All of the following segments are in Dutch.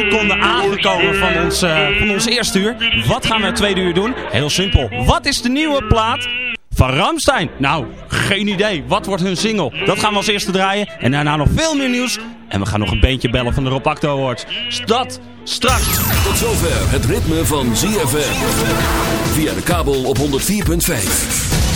seconden aangekomen van ons, uh, van ons eerste uur. Wat gaan we het tweede uur doen? Heel simpel. Wat is de nieuwe plaat van Ramstein? Nou, geen idee. Wat wordt hun single? Dat gaan we als eerste draaien. En daarna nog veel meer nieuws. En we gaan nog een beentje bellen van de Rob Acto Awards. Dat straks. Tot zover het ritme van ZFM. Via de kabel op 104.5.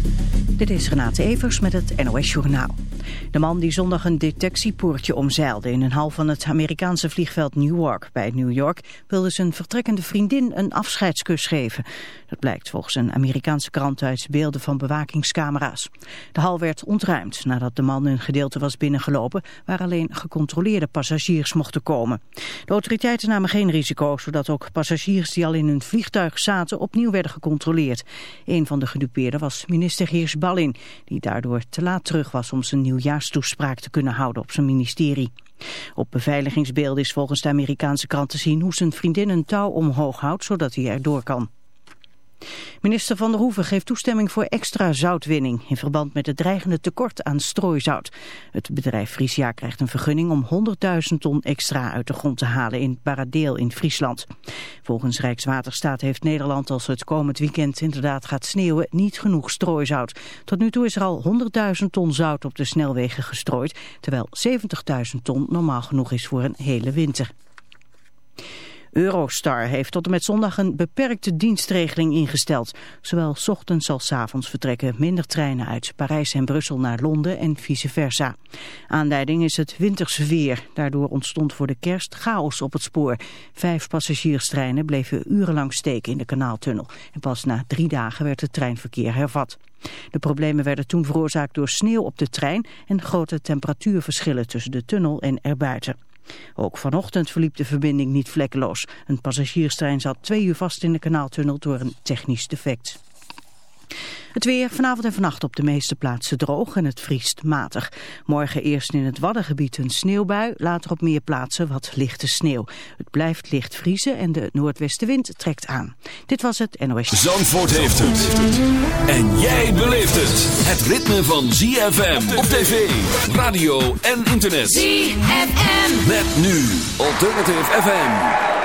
Dit is Renate Evers met het NOS Journaal. De man die zondag een detectiepoortje omzeilde in een hal van het Amerikaanse vliegveld Newark bij New York wilde zijn vertrekkende vriendin een afscheidskus geven. Dat blijkt volgens een Amerikaanse krant uit beelden van bewakingscamera's. De hal werd ontruimd nadat de man een gedeelte was binnengelopen waar alleen gecontroleerde passagiers mochten komen. De autoriteiten namen geen risico zodat ook passagiers die al in hun vliegtuig zaten opnieuw werden gecontroleerd. Een van de gedupeerden was minister Heers Die daardoor te laat terug was om zijn nieuwjaarstoespraak te kunnen houden op zijn ministerie. Op beveiligingsbeelden is volgens de Amerikaanse krant te zien hoe zijn vriendin een touw omhoog houdt zodat hij erdoor kan. Minister Van der Hoeven geeft toestemming voor extra zoutwinning in verband met het dreigende tekort aan strooizout. Het bedrijf Frisia krijgt een vergunning om 100.000 ton extra uit de grond te halen in Baradeel in Friesland. Volgens Rijkswaterstaat heeft Nederland als het komend weekend inderdaad gaat sneeuwen niet genoeg strooizout. Tot nu toe is er al 100.000 ton zout op de snelwegen gestrooid, terwijl 70.000 ton normaal genoeg is voor een hele winter. Eurostar heeft tot en met zondag een beperkte dienstregeling ingesteld. Zowel ochtends als avonds vertrekken minder treinen uit Parijs en Brussel naar Londen en vice versa. Aanleiding is het winterse weer. Daardoor ontstond voor de kerst chaos op het spoor. Vijf passagierstreinen bleven urenlang steken in de kanaaltunnel. En pas na drie dagen werd het treinverkeer hervat. De problemen werden toen veroorzaakt door sneeuw op de trein en grote temperatuurverschillen tussen de tunnel en erbuiten. Ook vanochtend verliep de verbinding niet vlekkeloos. Een passagierstrein zat twee uur vast in de kanaaltunnel door een technisch defect. Het weer vanavond en vannacht op de meeste plaatsen droog en het vriest matig. Morgen eerst in het Waddengebied een sneeuwbui, later op meer plaatsen wat lichte sneeuw. Het blijft licht vriezen en de noordwestenwind trekt aan. Dit was het NOS. Zandvoort heeft het. En jij beleeft het. Het ritme van ZFM op tv, radio en internet. ZFM. Met nu Alternative FM.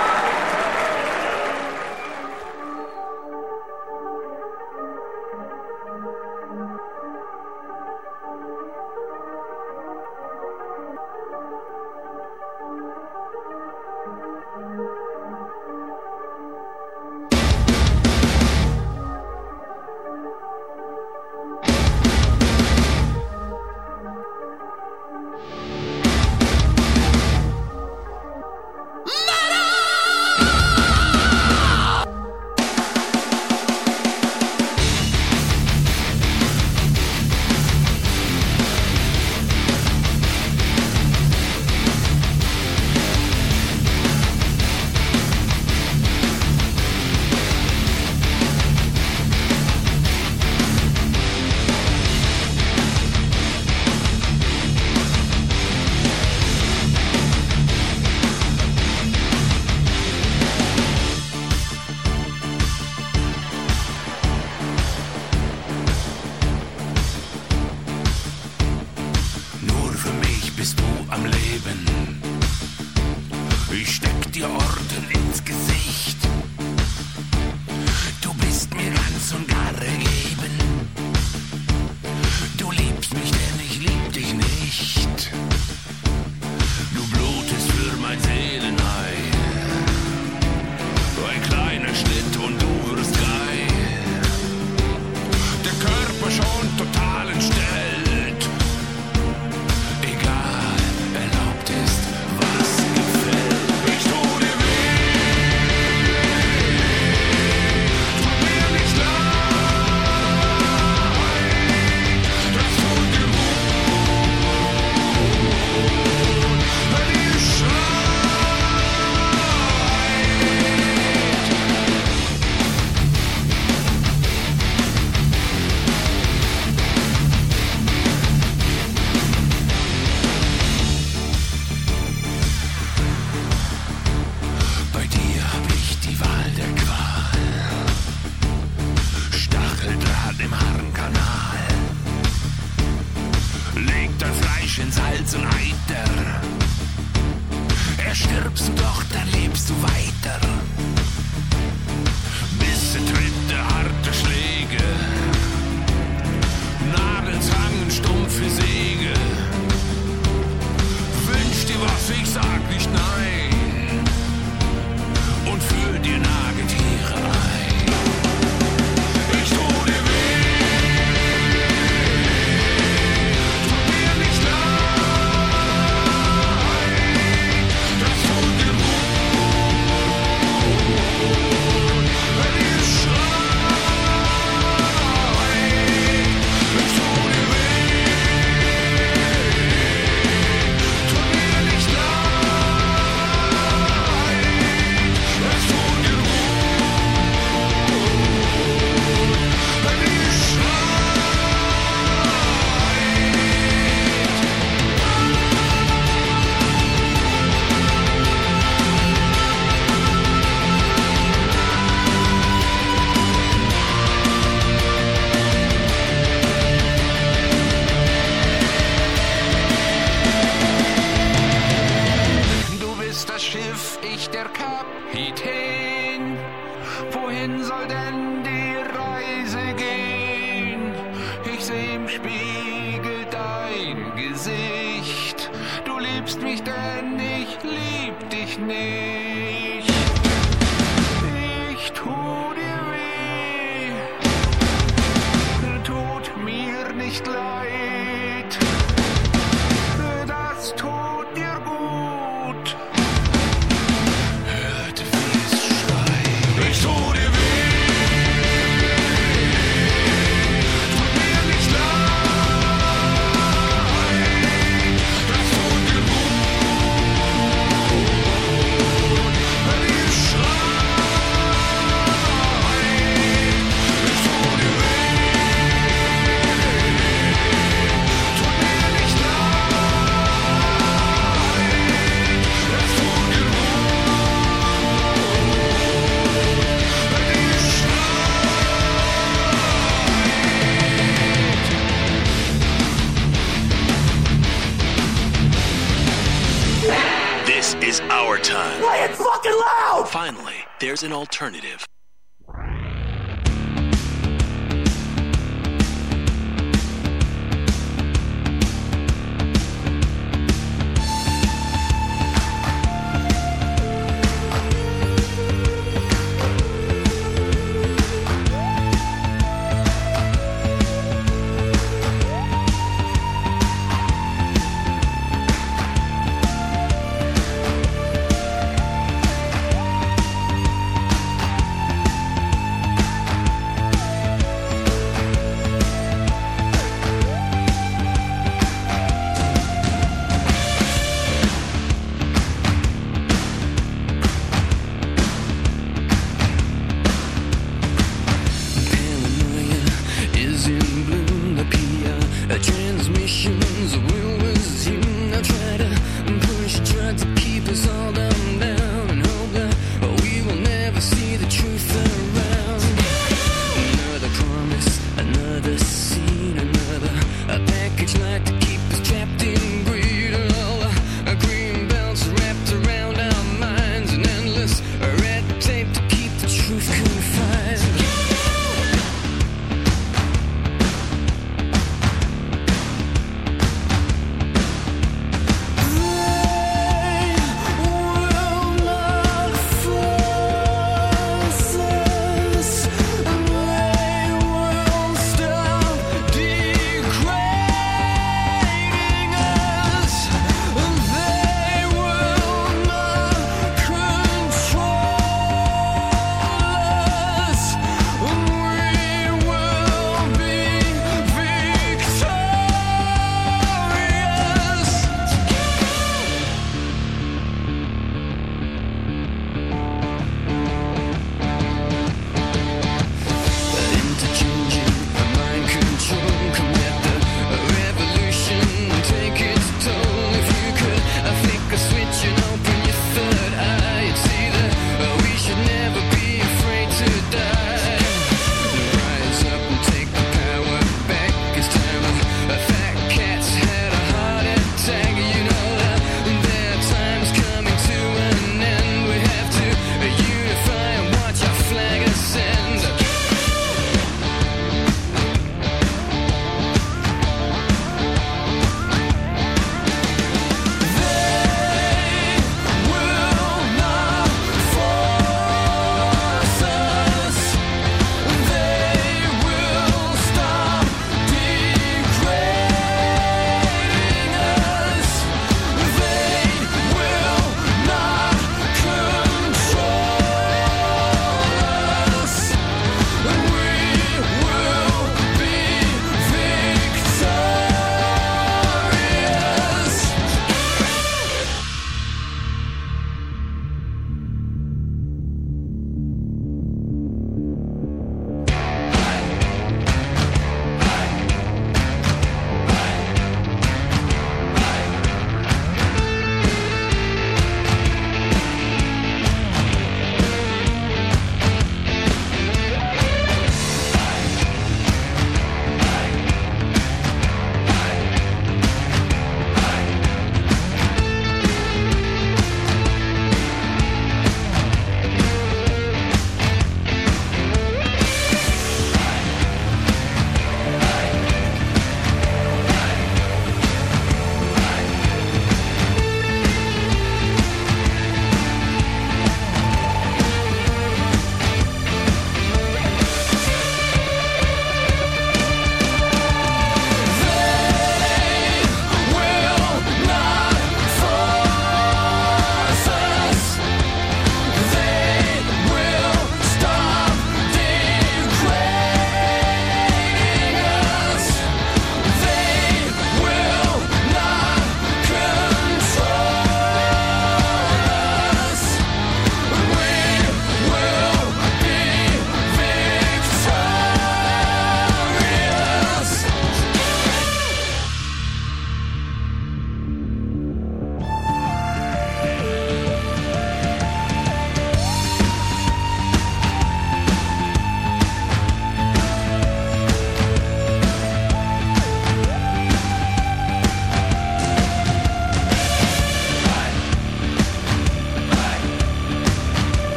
Time. Play it fucking loud! Finally, there's an alternative.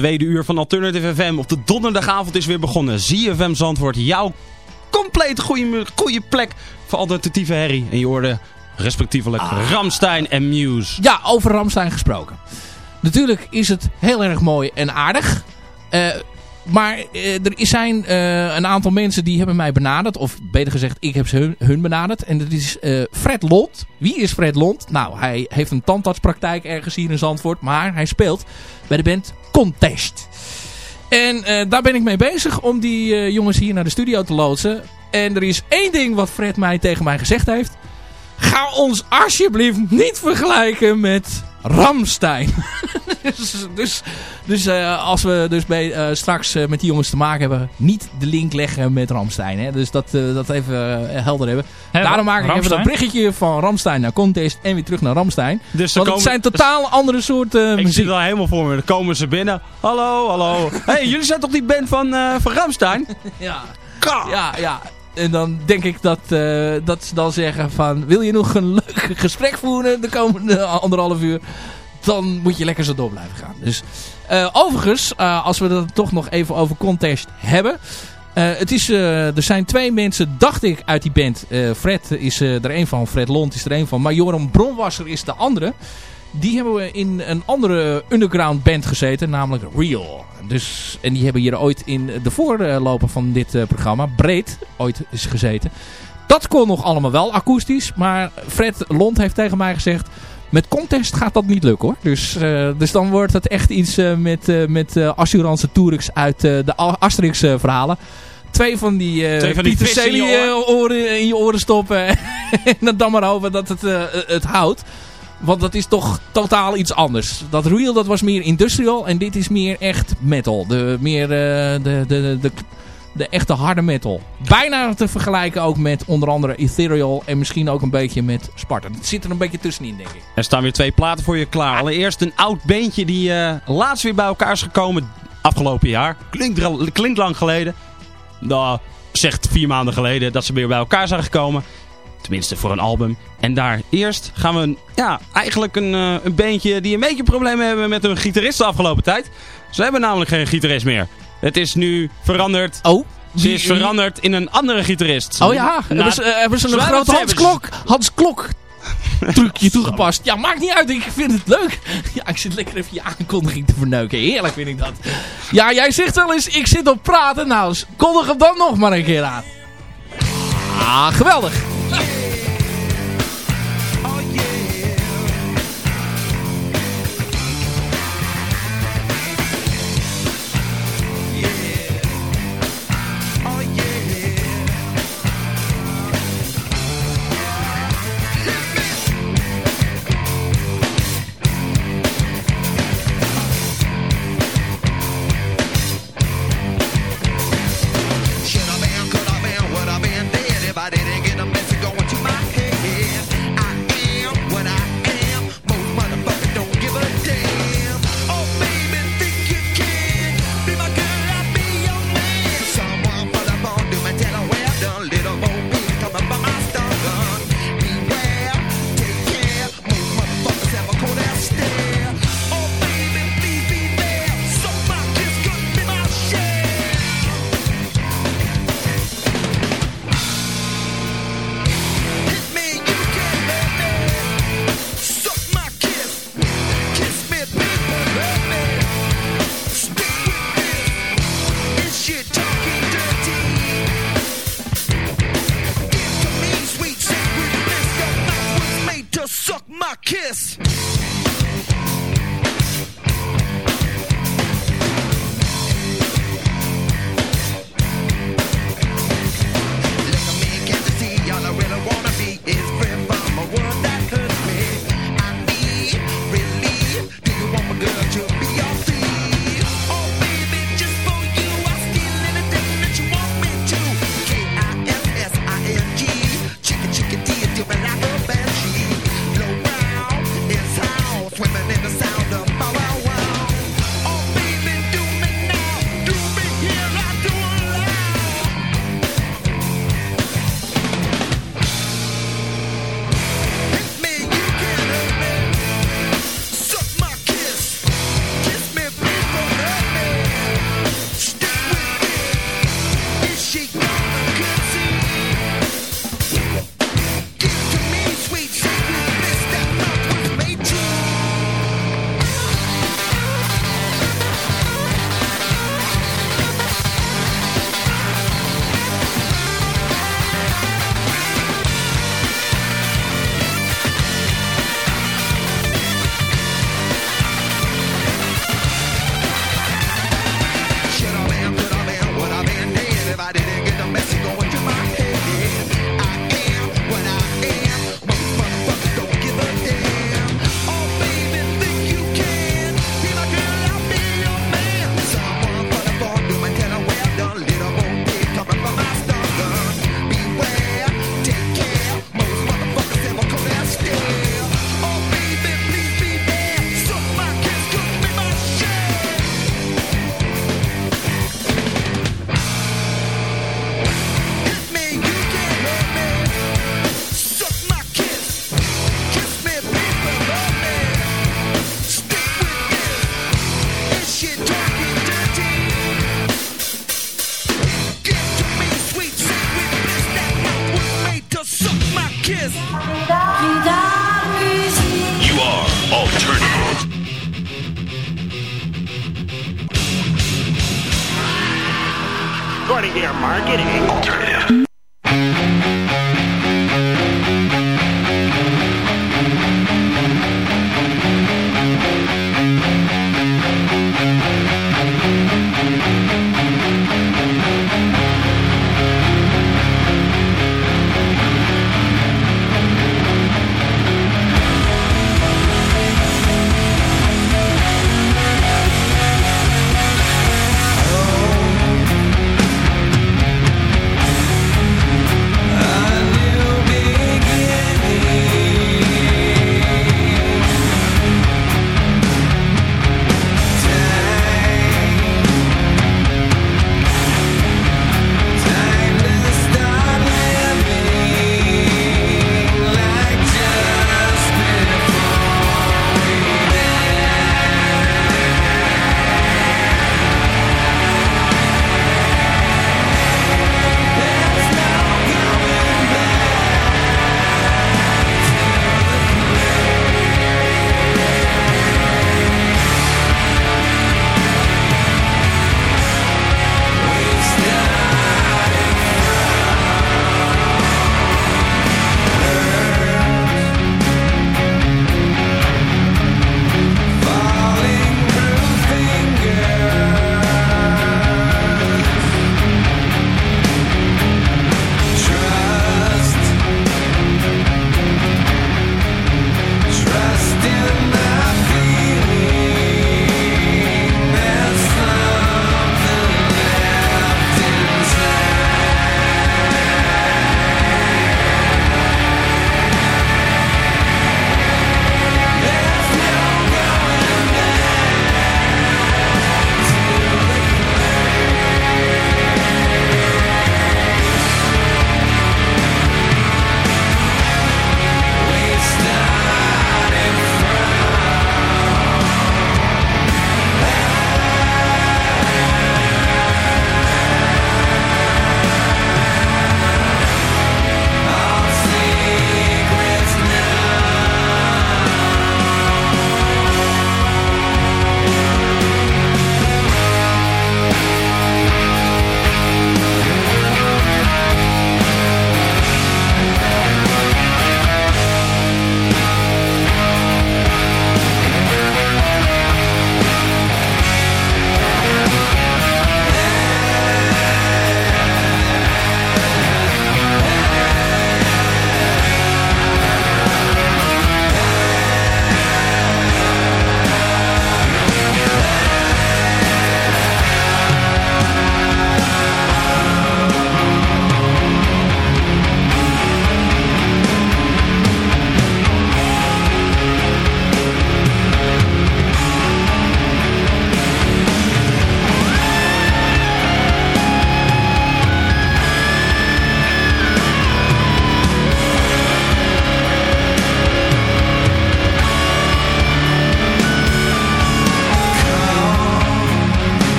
Tweede uur van Alternative FM op de donderdagavond is weer begonnen. ZFM Zandvoort, jouw compleet goede, goede plek voor alternatieve herrie. En je hoorde respectievelijk Ramstein en Muse. Ja, over Ramstein gesproken. Natuurlijk is het heel erg mooi en aardig. Eh, maar eh, er zijn eh, een aantal mensen die hebben mij benaderd. Of beter gezegd, ik heb ze hun, benaderd. En dat is eh, Fred Lont. Wie is Fred Lont? Nou, hij heeft een tandartspraktijk ergens hier in Zandvoort. Maar hij speelt bij de band Contest. En daar ben ik mee bezig om die jongens hier naar de studio te loodsen. En er is één ding wat Fred mij tegen mij gezegd heeft. Ga ons alsjeblieft niet vergelijken met Ramstein. dus dus, dus eh, als we dus bij, eh, straks eh, met die jongens te maken hebben, niet de link leggen met Ramstein. Hè? Dus dat, dat even helder hebben. Daarom maak ik even dat berichtje van Ramstein naar Contest en weer terug naar Ramstein. Dus Want het zijn totaal andere soorten Ik muziek. er al helemaal voor me. Dan komen ze binnen. Hallo, hallo. hey, jullie zijn toch die band van, van Ramstein? Ja. Ja, ja. En dan denk ik dat, eh, dat ze dan zeggen van... Wil je nog een leuk gesprek voeren de komende anderhalf uur? Dan moet je lekker zo door blijven gaan. Dus eh, overigens, eh, als we het toch nog even over contest hebben... het is, er zijn twee mensen, dacht ik, uit die band. Fred is er een van, Fred Lont is er een van. Maar Joram Bronwasser is de andere. Die hebben we in een andere underground band gezeten, namelijk Real. Dus, en die hebben hier ooit in de voorloper van dit eh, programma, Breed, ooit is gezeten. Dat kon nog allemaal wel akoestisch, maar Fred Lont heeft tegen mij gezegd... Met contest gaat dat niet lukken hoor. Dus, eh, dus dan wordt het echt iets eh, met, met Assurance Tourix uit de Asterix verhalen. Twee van die, Twee van die Pieter in je oren in je oren stoppen. en dan maar hopen dat het, het houdt. Want dat is toch totaal iets anders. Dat real dat was meer industrial en dit is meer echt metal. De, meer eh, de, de, de, de echte harde metal. Bijna te vergelijken ook met onder andere Ethereal en misschien ook een beetje met Sparta. Het zit er een beetje tussenin denk ik. Er staan weer twee platen voor je klaar. Allereerst een oud beentje die eh, laatst weer bij elkaar is gekomen. Afgelopen jaar. Klinkt, klinkt lang geleden. Nou, zegt vier maanden geleden dat ze weer bij elkaar zijn gekomen. Tenminste voor een album. En daar eerst gaan we ja, eigenlijk een, eh, een beentje die een beetje problemen hebben met hun gitarist de afgelopen tijd. Ze hebben namelijk geen gitarist meer. Het is nu veranderd. Oh, Ze is veranderd in een andere gitarist. Oh ja, Na- hebben ze, eh, hebben ze een grote Hans. Klok, Hans Klok trucje toegepast. Ja, maakt niet uit. Ik vind het leuk. Ja, ik zit lekker even je aankondiging te verneuken. Heerlijk vind ik dat. Ja, jij zegt wel eens, ik zit op praten. Nou, kondig hem dan nog maar een keer aan. Ah, geweldig. Kiss.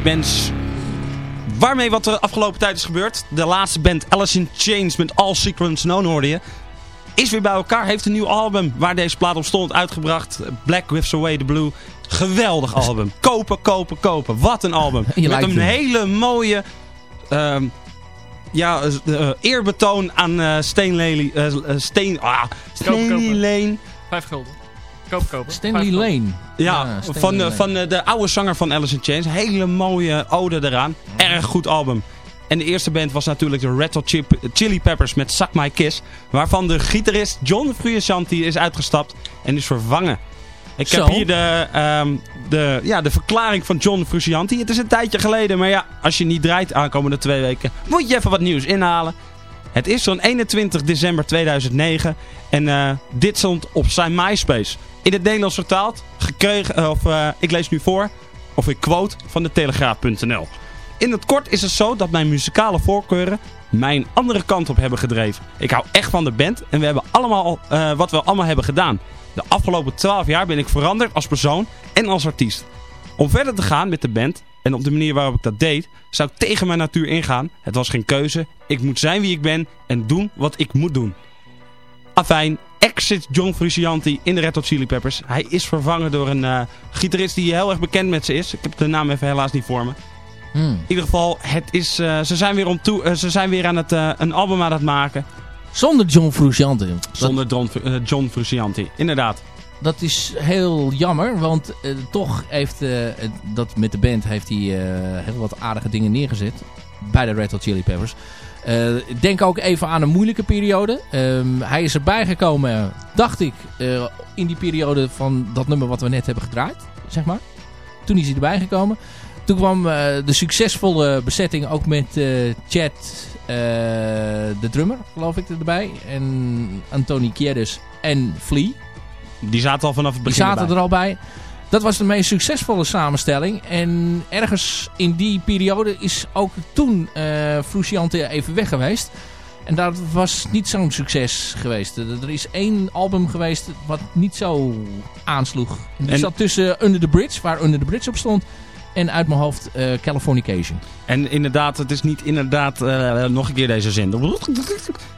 Twee bands waarmee wat de afgelopen tijd is gebeurd. De laatste band Alice in Chains met All Secrets Known hoorde je. Is weer bij elkaar, heeft een nieuw album waar deze plaat op stond uitgebracht. Black Whips Away the Blue. Geweldig album. Kopen, kopen, kopen. Wat een album. Je Met een hele mooie... ehm, ja, eh, eerbetoon aan eh Steenlely... eh, Steen... Ah. Lane. Vijf gulden. Stanley. Lane. Ja, Stanley van, de, Lane. van de, de oude zanger van Alice in Chains. Hele mooie ode eraan. Erg goed album. En de eerste band was natuurlijk de Red Hot Chip- Chili Peppers met Suck My Kiss. Waarvan de gitarist John Frusciante is uitgestapt en is vervangen. Ik Zo. heb hier de, ehm, de, ja, de verklaring van John Frusciante. Het is een tijdje geleden, maar ja, als je niet draait aankomende twee weken, moet je even wat nieuws inhalen. Het is zo'n 21 december 2009 en eh, dit stond op zijn MySpace. In het Nederlands vertaald, gekregen, eh, of eh, ik lees nu voor, of ik quote van de Telegraaf.nl. In het kort is het zo dat mijn muzikale voorkeuren mij een andere kant op hebben gedreven. Ik hou echt van de band en we hebben allemaal eh, wat we allemaal hebben gedaan. De afgelopen 12 jaar ben ik veranderd als persoon en als artiest. Om verder te gaan met de band en op de manier waarop ik dat deed, zou ik tegen mijn natuur ingaan. Het was geen keuze. Ik moet zijn wie ik ben en doen wat ik moet doen. Afijn, exit John Frusciante in de Red Hot Chili Peppers. Hij is vervangen door een eh, gitarist die heel erg bekend met ze is. Ik heb de naam even helaas niet voor me. Hmm. In ieder geval, het is, eh, ze, zijn weer om toe, eh, ze zijn weer aan het, een album aan het maken. Zonder John Frusciante. Zonder John, John Frusciante, inderdaad. dat is heel jammer, want toch heeft dat met de band heeft hij heel wat aardige dingen neergezet. Bij de Red Hot Chili Peppers. Ik denk ook even aan een moeilijke periode. Ehm, hij is erbij gekomen, dacht ik, eh, in die periode van dat nummer wat we net hebben gedraaid. Zeg maar. Toen is hij erbij gekomen. Toen kwam eh, de succesvolle bezetting ook met Chad, de drummer, geloof ik, erbij. En Anthony Kiedis en Flea. Die zaten al vanaf het Die begin zaten erbij. er al bij. Dat was de meest succesvolle samenstelling. En ergens in die periode is ook toen eh Frusciante even weg geweest. En dat was niet zo'n succes geweest. Er is één album geweest wat niet zo aansloeg. En die En- zat tussen Under the Bridge, waar Under the Bridge op stond. En uit mijn hoofd eh, Californication. En inderdaad, het is niet inderdaad, eh, nog een keer deze zin.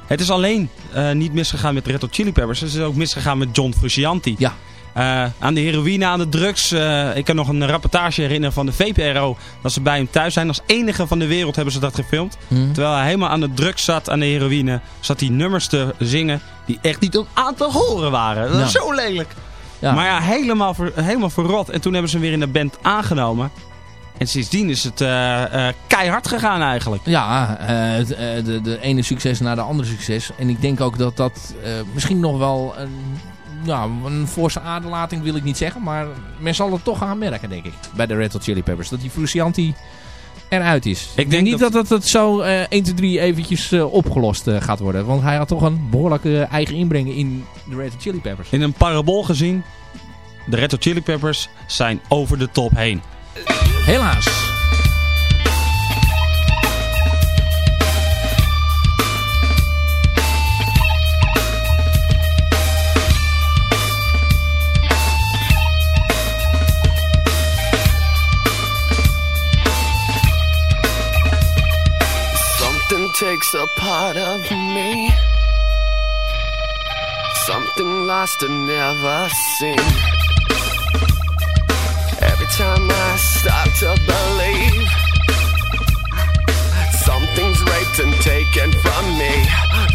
Het is alleen niet misgegaan met Red Hot Chili Peppers. Het is ook misgegaan met John Frusciante. Ja. Eh, aan de heroïne, aan de drugs. Eh, ik kan nog een rapportage herinneren van de VPRO. Dat ze bij hem thuis zijn. Als enige van de wereld hebben ze dat gefilmd. Hm. Terwijl hij helemaal aan de drugs zat, aan de heroïne. Zat hij nummers te zingen die echt niet om aan te horen waren. Dat is Ja. zo lelijk. Ja. Maar ja, helemaal, ver, helemaal verrot. En toen hebben ze hem weer in de band aangenomen. En sindsdien is het eh, keihard gegaan eigenlijk. Ja, de, de ene succes naar de andere succes. En ik denk ook dat dat misschien nog wel een, ja, een forse aderlating wil ik niet zeggen. Maar men zal het toch gaan merken, denk ik. Bij de Red Hot Chili Peppers. Dat die Frusciante eruit is. Ik, denk denk niet dat- dat het, zo eh 1, 2, 3 eventjes eh, opgelost eh, gaat worden. Want hij had toch een behoorlijke eigen inbreng in de Red Hot Chili Peppers. In een parabool gezien, de Red Hot Chili Peppers zijn over de top heen. Helaas. Takes a part of me. Something lost and never seen. Every time I start to believe something's raped and taken from me, from me.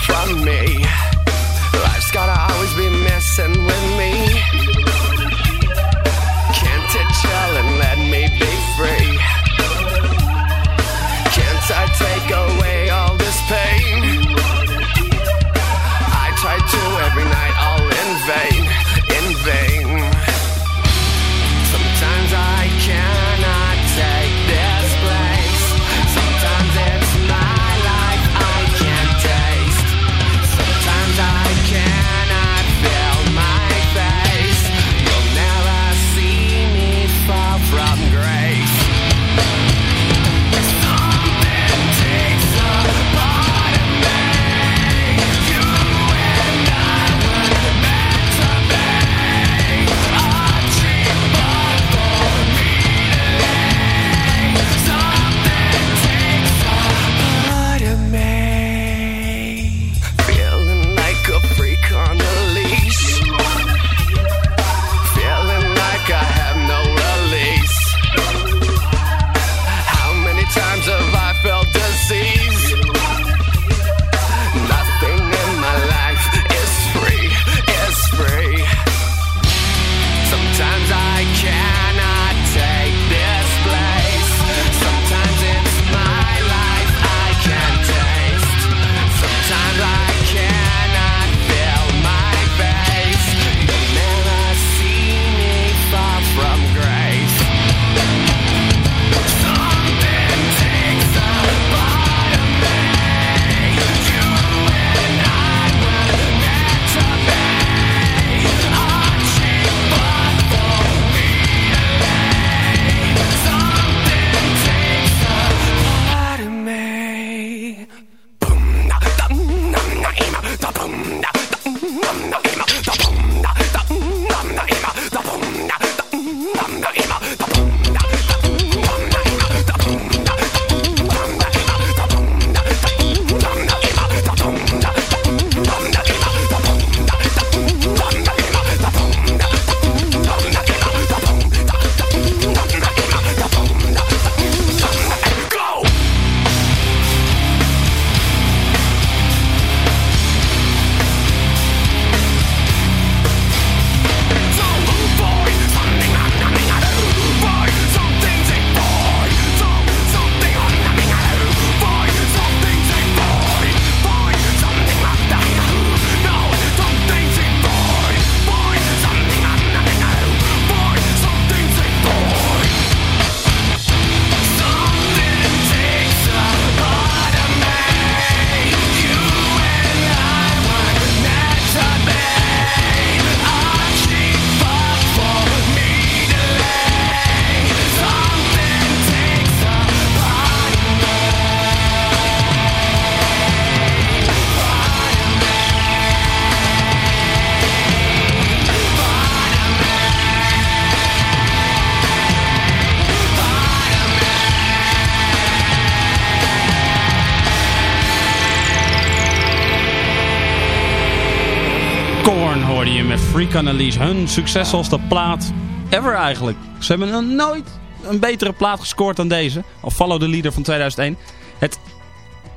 Analyse. Hun succesvolste plaat ever eigenlijk. Ze hebben nog nooit een betere plaat gescoord dan deze. Of Follow the Leader van 2001. Het,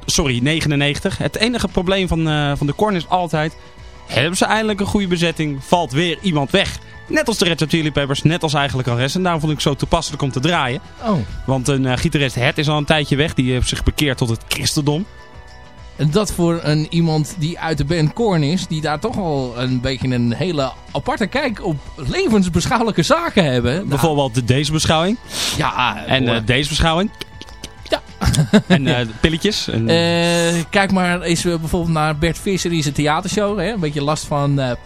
sorry, 99. Het enige probleem van, eh, van de Korn is altijd... Hebben ze eindelijk een goede bezetting? Valt weer iemand weg? Net als de Red Hot Chili Peppers, net als eigenlijk al rest. En daarom vond ik het zo toepasselijk om te draaien. Oh. Want een eh, gitarist Het is al een tijdje weg. Die heeft zich bekeerd tot het christendom. En dat voor een iemand die uit de band Korn is, die daar toch al een beetje een hele aparte kijk op levensbeschouwelijke zaken hebben. Bijvoorbeeld de deze beschouwing. ja, En eh, deze beschouwing. En eh, pilletjes. En, Eh, kijk maar eens eh, bijvoorbeeld naar Bert Visser in zijn theatershow. Hè? Een beetje last van...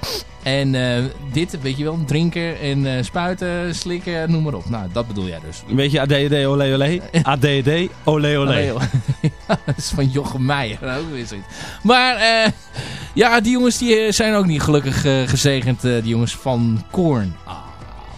en dit, weet je wel, drinken en spuiten, slikken, noem maar op. Nou, dat bedoel jij dus. Een beetje ADD, olé olé. ADD, olé olé. Allee, ja, dat is van Jochem Meijer. Ook weer zoiets. Maar ja, die jongens die zijn ook niet gelukkig gezegend. die jongens van Korn. Ah,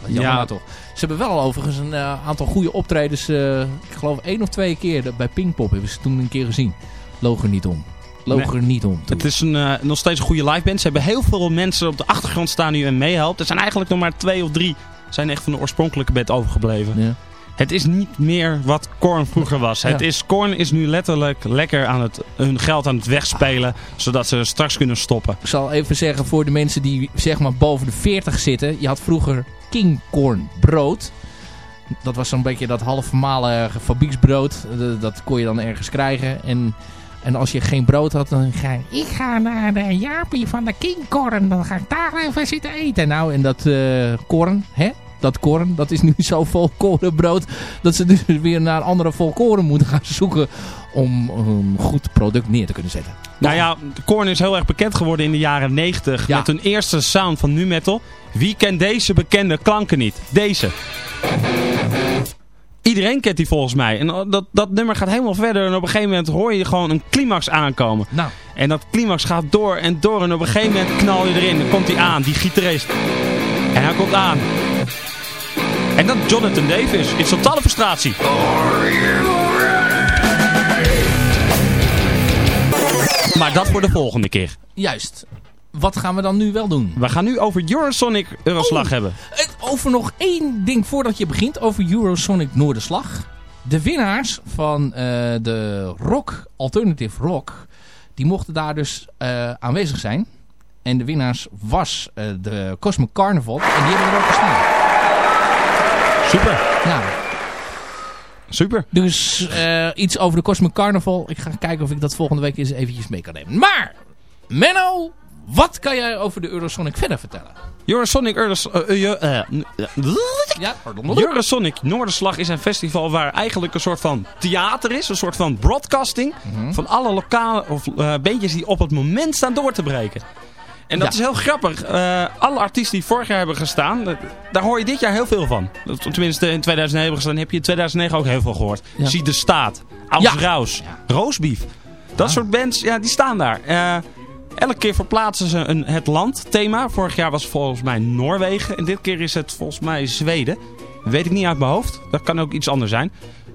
jammer Ja. nou toch. Ze hebben wel overigens een eh, aantal goede optredens. eh, ik geloof één of twee keer bij Pinkpop hebben ze toen een keer gezien. Loog er niet om. Loog er niet om. Het is een, eh, nog steeds een goede live band. Ze hebben heel veel mensen op de achtergrond staan die hen meehelpt. Er zijn eigenlijk nog maar twee of drie zijn echt van de oorspronkelijke band overgebleven. Ja. Het is niet meer wat Korn vroeger was. Het is, Korn is nu letterlijk lekker aan het, hun geld aan het wegspelen. Zodat ze straks kunnen stoppen. Ik zal even zeggen voor de mensen die zeg maar boven de 40 zitten. Je had vroeger King Corn brood. Dat was zo'n beetje dat half vermalen fabrieksbrood. Eh, Dat kon je dan ergens krijgen. En, en als je geen brood had, dan ga je... Ik ga naar de Jaapie van de King Corn. Dan ga ik daar even zitten eten. Nou, en dat eh korn, hè? Dat korn, dat is nu zo volkorenbrood. Dat ze dus weer naar andere volkoren moeten gaan zoeken. Om een goed product neer te kunnen zetten. Nou ja, Korn is heel erg bekend geworden in de jaren 90 Ja. met hun eerste sound van nu metal. Wie kent deze bekende klanken niet? Deze. Iedereen kent die volgens mij. En dat, dat nummer gaat helemaal verder. En op een gegeven moment hoor je gewoon een climax aankomen. Nou, En dat climax gaat door en door. En op een gegeven moment knal je erin. Dan komt hij aan, die gitarist. En hij komt aan. En dat Jonathan Davis. is totale frustratie. Maar dat voor de volgende keer. Juist. Wat gaan we dan nu wel doen? We gaan nu over Eurosonic Euroslag Oh. hebben. Over nog één ding voordat je begint over Eurosonic Noorderslag. De winnaars van eh, de rock, alternative rock, die mochten daar dus eh, aanwezig zijn. En de winnaars was eh, de Cosmic Carnival. En die hebben er ook gestaan. Super, Ja, super. dus eh, iets over de Cosmic Carnival. Ik ga kijken of ik dat volgende week eens eventjes mee kan nemen. Maar, Menno, wat kan jij over de Eurosonic verder vertellen? Eurosonic Euros, eh, eh, Ja. Eurosonic Noorderslag is een festival waar eigenlijk een soort van theater is. Een soort van broadcasting Mhm. van alle lokale of, eh bandjes die op het moment staan door te breken. En dat Ja. is heel grappig. Eh, alle artiesten die vorig jaar hebben gestaan, daar hoor je dit jaar heel veel van. Tenminste in 2009 hebben gestaan, heb je in 2009 ook heel veel gehoord. Ja. Zie de Staat, Aus Ja. Raus, Roosbief. Dat Ah. soort bands, ja, die staan daar. Eh, elke keer verplaatsen ze een het land thema. Vorig jaar was het volgens mij Noorwegen. En dit keer is het volgens mij Zweden. Weet ik niet uit mijn hoofd. Dat kan ook iets anders zijn.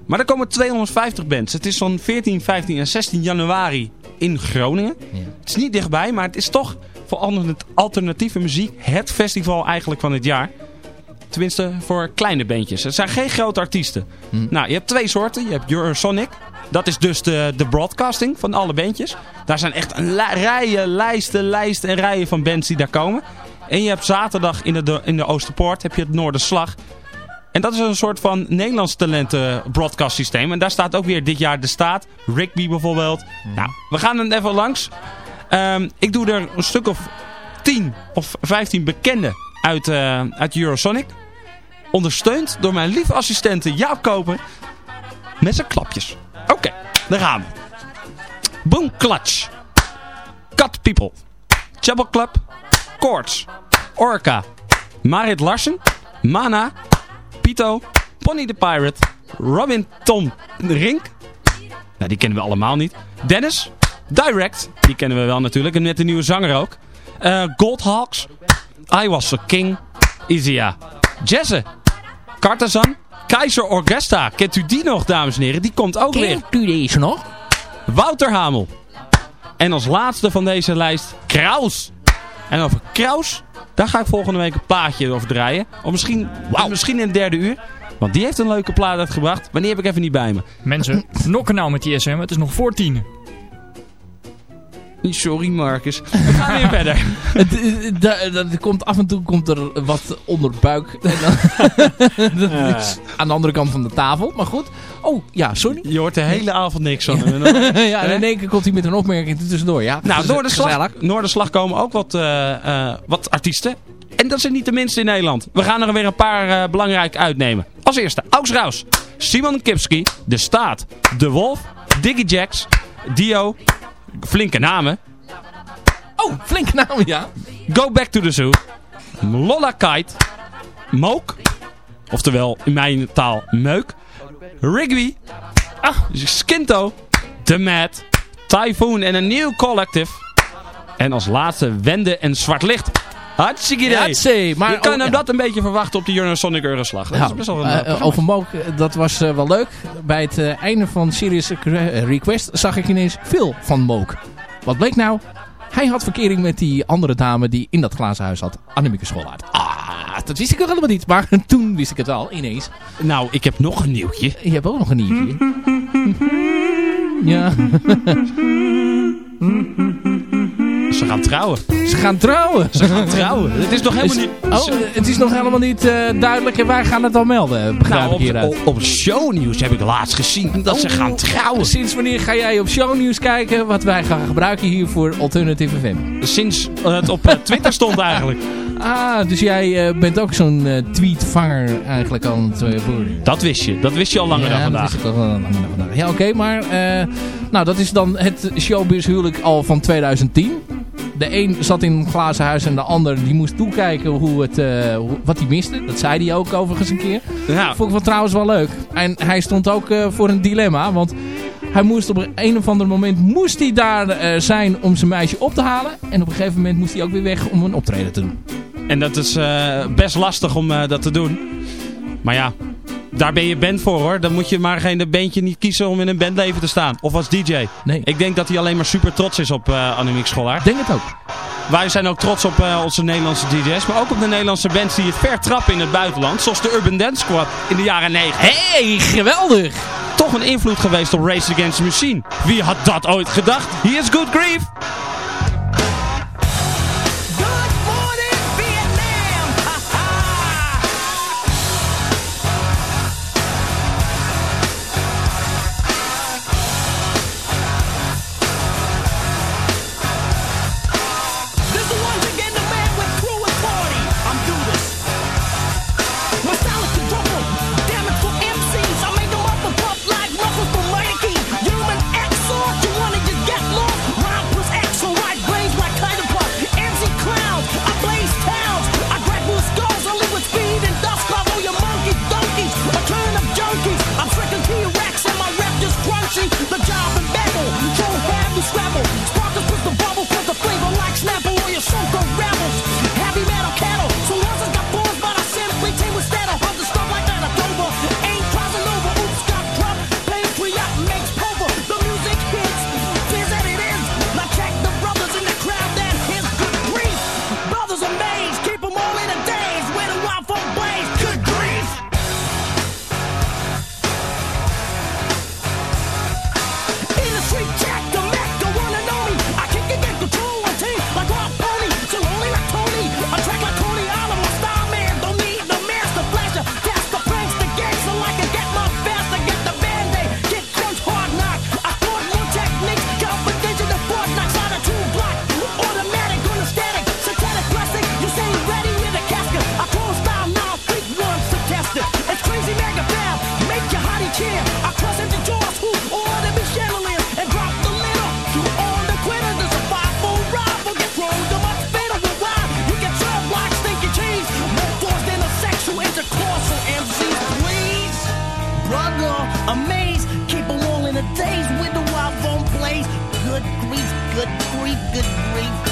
Maar er komen 250 bands. Het is zo'n 14, 15 en 16 januari in Groningen. Het is niet dichtbij, maar het is toch voor altern- alternatieve muziek het festival eigenlijk van het jaar. Tenminste voor kleine bandjes. Het zijn geen grote artiesten. Hm. Nou, je hebt twee soorten. Je hebt Eurosonic. Dat is dus de, de broadcasting van alle bandjes. Daar zijn echt een rijen, lijsten, lijsten en rijen van bands die daar komen. En je hebt zaterdag in de, in de Oosterpoort heb je het Noorderslag. En dat is een soort van Nederlands talenten broadcast systeem. En daar staat ook weer dit jaar de staat. Rigby bijvoorbeeld. Nou, we gaan er even langs. Ehm, ik doe er een stuk of 10 of 15 bekenden uit, eh, uit Eurosonic. Ondersteund door mijn lieve assistente Jaap Koper. Met zijn klapjes. Oké, daar gaan we. Boom Clutch. Cut People. Chapel Club. Koorts. Orca. Marit Larsen. Mana. Pito. Pony the Pirate. Robin Tom Rink. Nou, die kennen we allemaal niet. Dennis. Direct. Die kennen we wel natuurlijk. En net de nieuwe zanger ook. Eh Goldhawks. I Was a King. Izia. Jesse. Cartazan. Keizer Orgesta. Kent u die nog, dames en heren? Die komt ook weer. Kent u deze nog? Wouter Hamel. En als laatste van deze lijst, Kraus. En over Kraus, daar ga ik volgende week een plaatje over draaien. Of misschien, misschien in het derde uur. Want die heeft een leuke plaat uitgebracht. Wanneer heb ik even niet bij me. Mensen, nokken nou met die SM. Het is nog voor tien. Sorry Marcus. We gaan weer verder. Het, het- da- da- er komt af en toe komt er wat onderbuik. En dan- dat is aan de andere kant van de tafel. Maar goed. Oh, ja, sorry. Je hoort de hele avond niks van hem. ja, en in één keer komt hij met een opmerking er tussendoor. Ja, Nou, geze- Noorderslag, gezellig. Noorderslag komen ook wat, eh, eh, wat artiesten. En dat zijn niet de minste in Nederland. We gaan er weer een paar eh belangrijk uitnemen. Als eerste, Aux Raus, Simon Kipski, De Staat, De Wolf, Diggy Jacks, Dio, flinke namen. Oh, flink naam, ja. Go Back to the Zoo, Lolla Kite, Mook, oftewel in mijn taal Meuk, Rigby, ah, Skinto, The Mad, Typhoon en een nieuw collective. En als laatste Wende en Zwart Licht. Hartstikke idee. Maar je kan hem dat een beetje verwachten op de Eurosonic Euroslag. Dat is best wel een eh, eh, eh, over Mook, dat was eh, wel leuk. Bij het einde van Serious Request zag ik ineens veel van Mook. Wat bleek nou? Hij had verkering met die andere dame die in dat glazen huis zat. Annemieke Schollaert. Ah, dat wist ik nog helemaal niet. Maar toen wist ik het al, ineens. Nou, ik heb nog een nieuwtje. Je hebt ook nog een nieuwtje. ja, Ze gaan trouwen. ze gaan trouwen. Ze gaan trouwen. Het is nog helemaal niet... oh, het is nog helemaal niet eh, duidelijk en wij gaan het al melden, begrijp Nou, ik hieruit. op, op, op shownieuws heb ik laatst gezien dat ze gaan trouwen. Sinds wanneer ga jij op shownieuws kijken wat wij gaan gebruiken hier voor Alternative FM? Sinds eh, het op eh, Twitter stond eigenlijk. Ah, dus jij eh, bent ook zo'n eh, tweetvanger eigenlijk aan het uh, worden. Dat wist je. Dat wist je al langer ja, dan vandaag. Dat wist ik al langer dan vandaag. Ja, oké, maar eh, nou, dat is dan het showbiz huwelijk al van 2010. De een zat in een glazen huis en de ander die moest toekijken hoe het, eh, wat hij miste. Dat zei hij ook overigens een keer. Ja, Vond ik wel trouwens wel leuk. En hij stond ook eh, voor een dilemma, want hij moest op een of ander moment moest hij daar eh, zijn om zijn meisje op te halen. En op een gegeven moment moest hij ook weer weg om een optreden te doen. en dat is best lastig om dat te doen. Maar ja, daar ben je band voor hoor. Dan moet je maar geen bandje niet kiezen om in een bandleven te staan. Of als DJ. Nee, ik denk dat hij alleen maar super trots is op uh, Annemiek Schollaert. denk het ook. Wij zijn ook trots op eh, onze Nederlandse DJ's. Maar ook op de Nederlandse bands die het ver trappen in het buitenland. Zoals de Urban Dance Squad in de jaren 90. hey, geweldig! Toch een invloed geweest op Race Against the Machine. Wie had dat ooit gedacht? Hier is Good Grief. Good grief, good grief.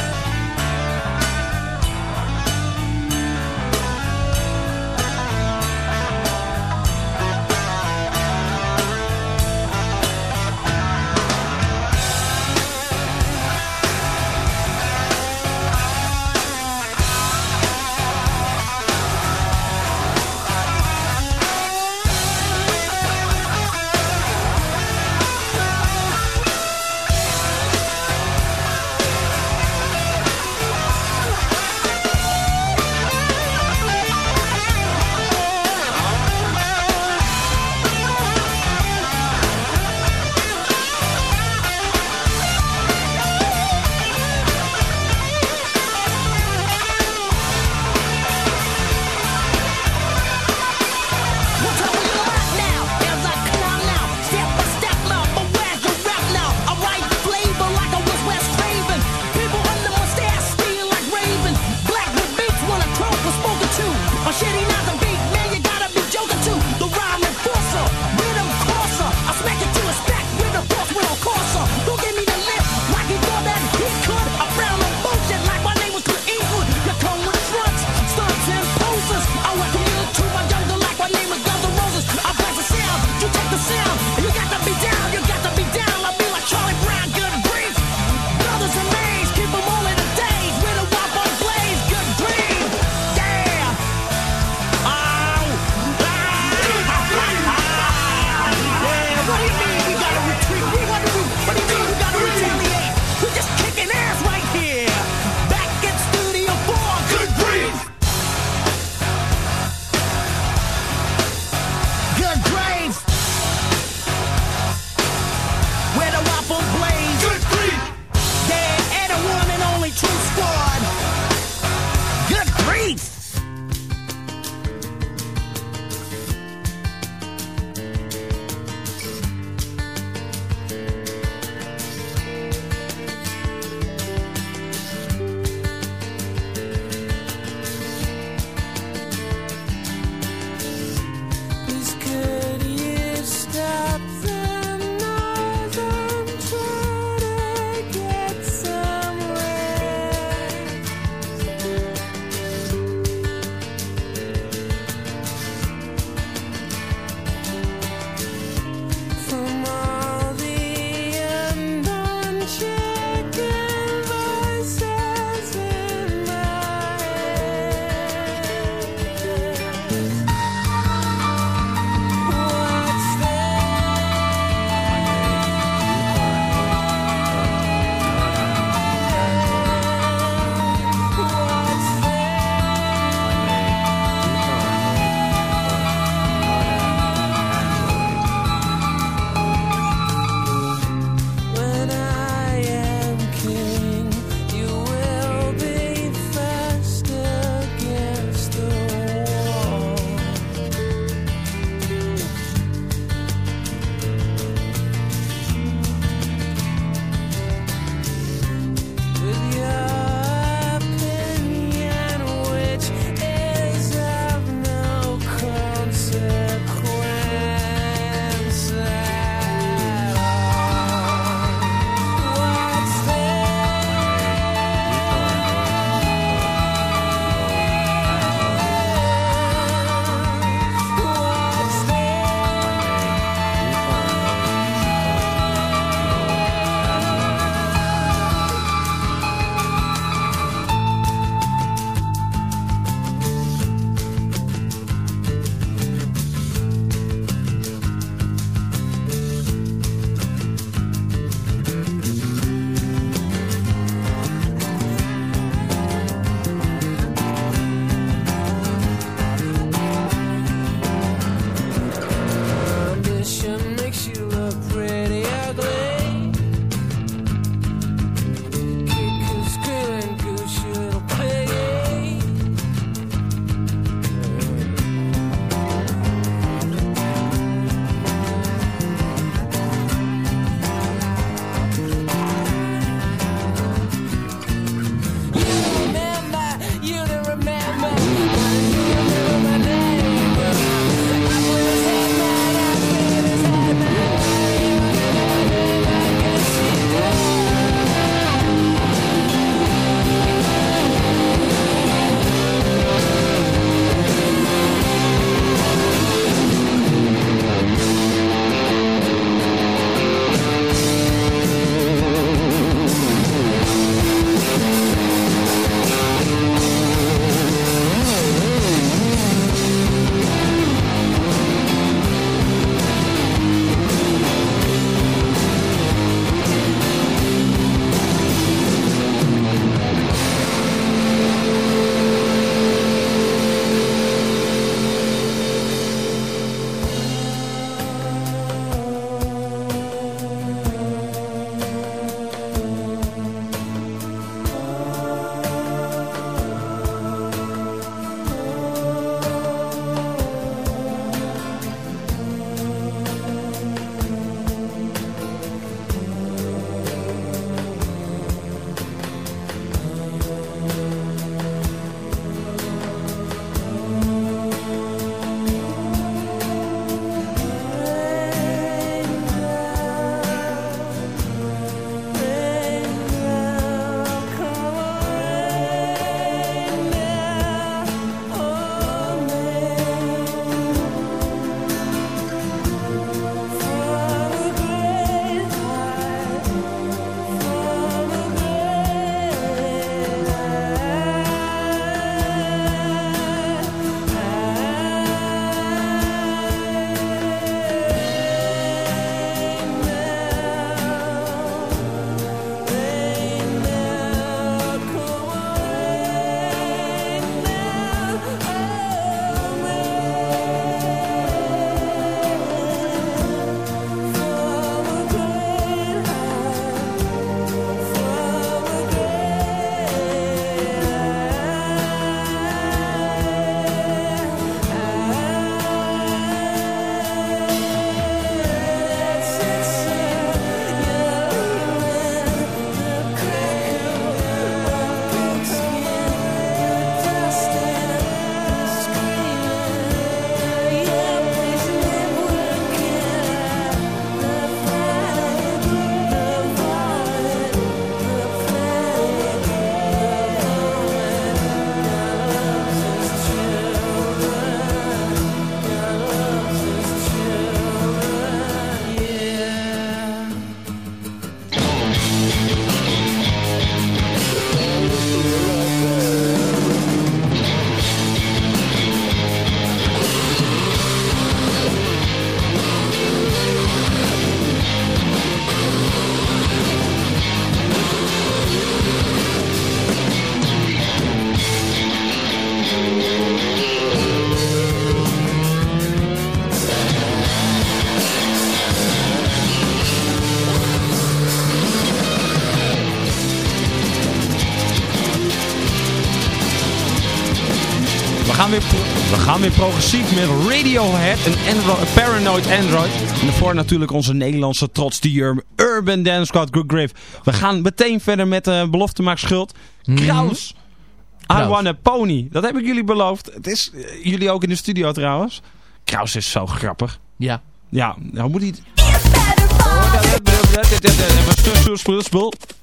Weer progressief met Radiohead en Paranoid Android. En daarvoor natuurlijk onze Nederlandse trots, die Ur- Urban Dance Squad, Good Griff. We gaan meteen verder met de belofte maak schuld. Kraus. I Kraus. want a pony. Dat heb ik jullie beloofd. Het is eh, jullie ook in de studio trouwens. Kraus is zo grappig. Ja. Ja, nou moet hij...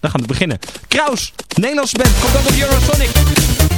Dan gaan we beginnen. Kraus, Nederlandse band, komt ook op Eurosonic.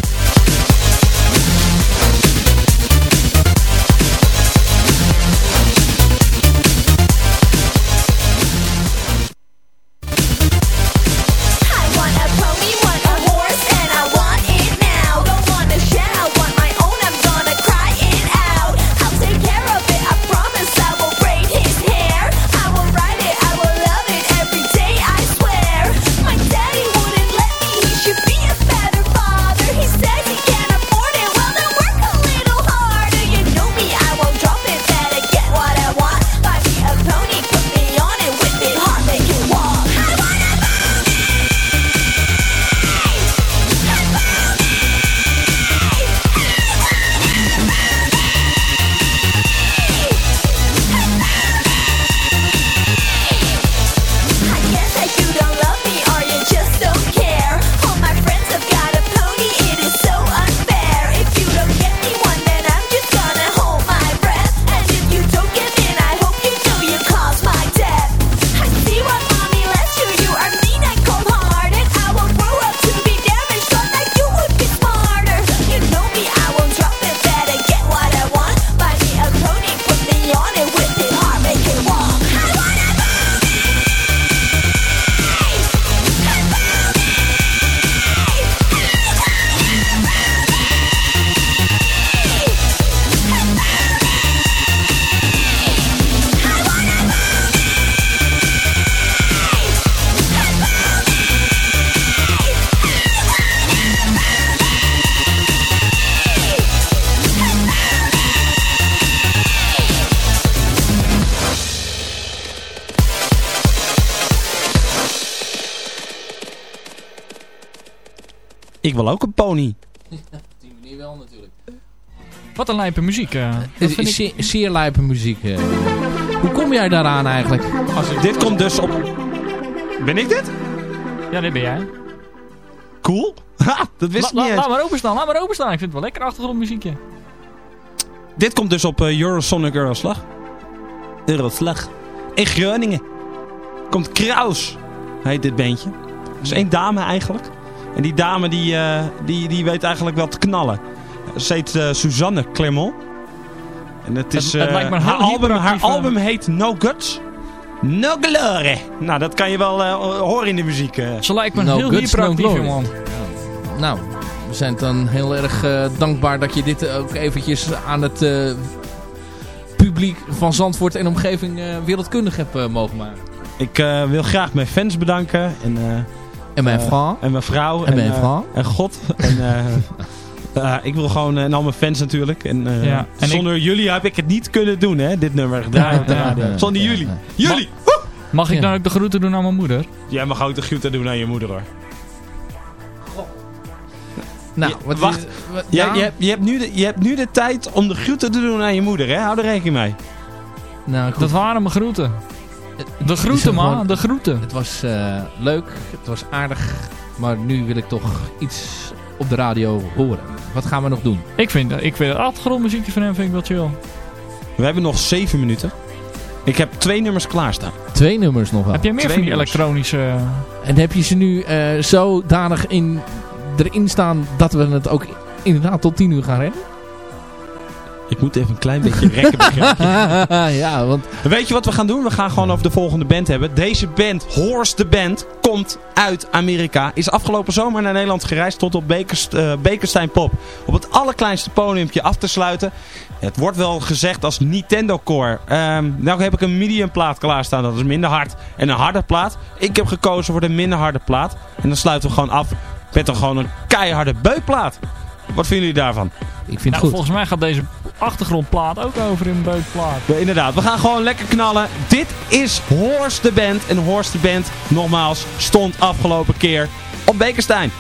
Ik wil ook een pony. Die manier wel natuurlijk. Wat een lijpe muziek. eh. Vind is ik... zeer, zeer lijpe muziek. eh. Hoe kom jij daaraan eigenlijk? Dit komt dus op... Ben ik dit? Ja, dit ben jij. Cool. Ha, dat wist ik La- niet la- eens. laat maar openstaan, laat maar openstaan. Ik vind het wel lekker achtergrondmuziekje. Dit komt dus op eh, Eurosonic Euroslag. Euroslag. In Groningen. Komt Kraus. Heet dit bandje. Dat is één dame eigenlijk. En die dame die, eh, die, die weet eigenlijk wel te knallen. Ze heet eh, Suzanne Clermont. En het is, het eh, lijkt me haar, album, haar album heet No Guts. No Glory. Nou, dat kan je wel eh, horen in de muziek. eh. Ze lijkt me een No heel guts, hyperactief man. Nou, we zijn dan heel erg eh, dankbaar dat je dit ook eventjes aan het eh, publiek van Zandvoort en omgeving eh, wereldkundig hebt mogen maken. Ik eh, wil graag mijn fans bedanken. En, eh, En mijn Eh, vrouw. En mijn vrouw. En mijn eh, vrouw. en God. En, eh, eh, ik wil gewoon, eh, en al mijn fans natuurlijk. En, eh, Ja, en zonder jullie heb ik het niet kunnen doen, hè, dit nummer. Op de radio. Zonder Ja, jullie. ja. Jullie! Woe! Mag ik Ja. dan ook de groeten doen aan mijn moeder? Jij mag ook de groeten doen aan je moeder, hoor. Nou, wat wacht. wat- Ja, ja, je, hebt, je, hebt nu de, je hebt nu de tijd om de groeten te doen aan je moeder, hè? Hou er rekening mee. nou, goed. Dat waren mijn groeten. De groeten, man. gewoon- De groeten. Het was eh, leuk, het was aardig, maar nu wil ik toch iets op de radio horen. Wat gaan we nog doen? Ik vind, ik vind het achtergrondmuziekje van hem vind ik wel chill. We hebben nog zeven minuten. Ik heb twee nummers klaarstaan. Twee nummers nog wel. Heb jij meer Twee van die nummers. elektronische... En heb je ze nu eh, zodanig in, erin staan dat we het ook inderdaad tot tien uur gaan redden? Ik moet even een klein beetje rekken. ja, want Weet je wat we gaan doen? We gaan gewoon over de volgende band hebben. Deze band, Horse the Band, komt uit Amerika. Is afgelopen zomer naar Nederland gereisd tot op Bekerst, eh, Bekenstein Pop. Op het allerkleinste podiumpje af te sluiten. Het wordt wel gezegd als Nintendo Core. Ehm nou heb ik een medium plaat klaarstaan. Dat is minder hard. En een harde plaat. Ik heb gekozen voor de minder harde plaat. En dan sluiten we gewoon af met dan gewoon een keiharde beukplaat. Wat vinden jullie daarvan? ik vind Nou, het goed. volgens mij gaat deze achtergrondplaat ook over in beukplaat. Ja, inderdaad, we gaan gewoon lekker knallen. Dit is Horse the Band. En Horse the Band, nogmaals, stond afgelopen keer op Bekenstein.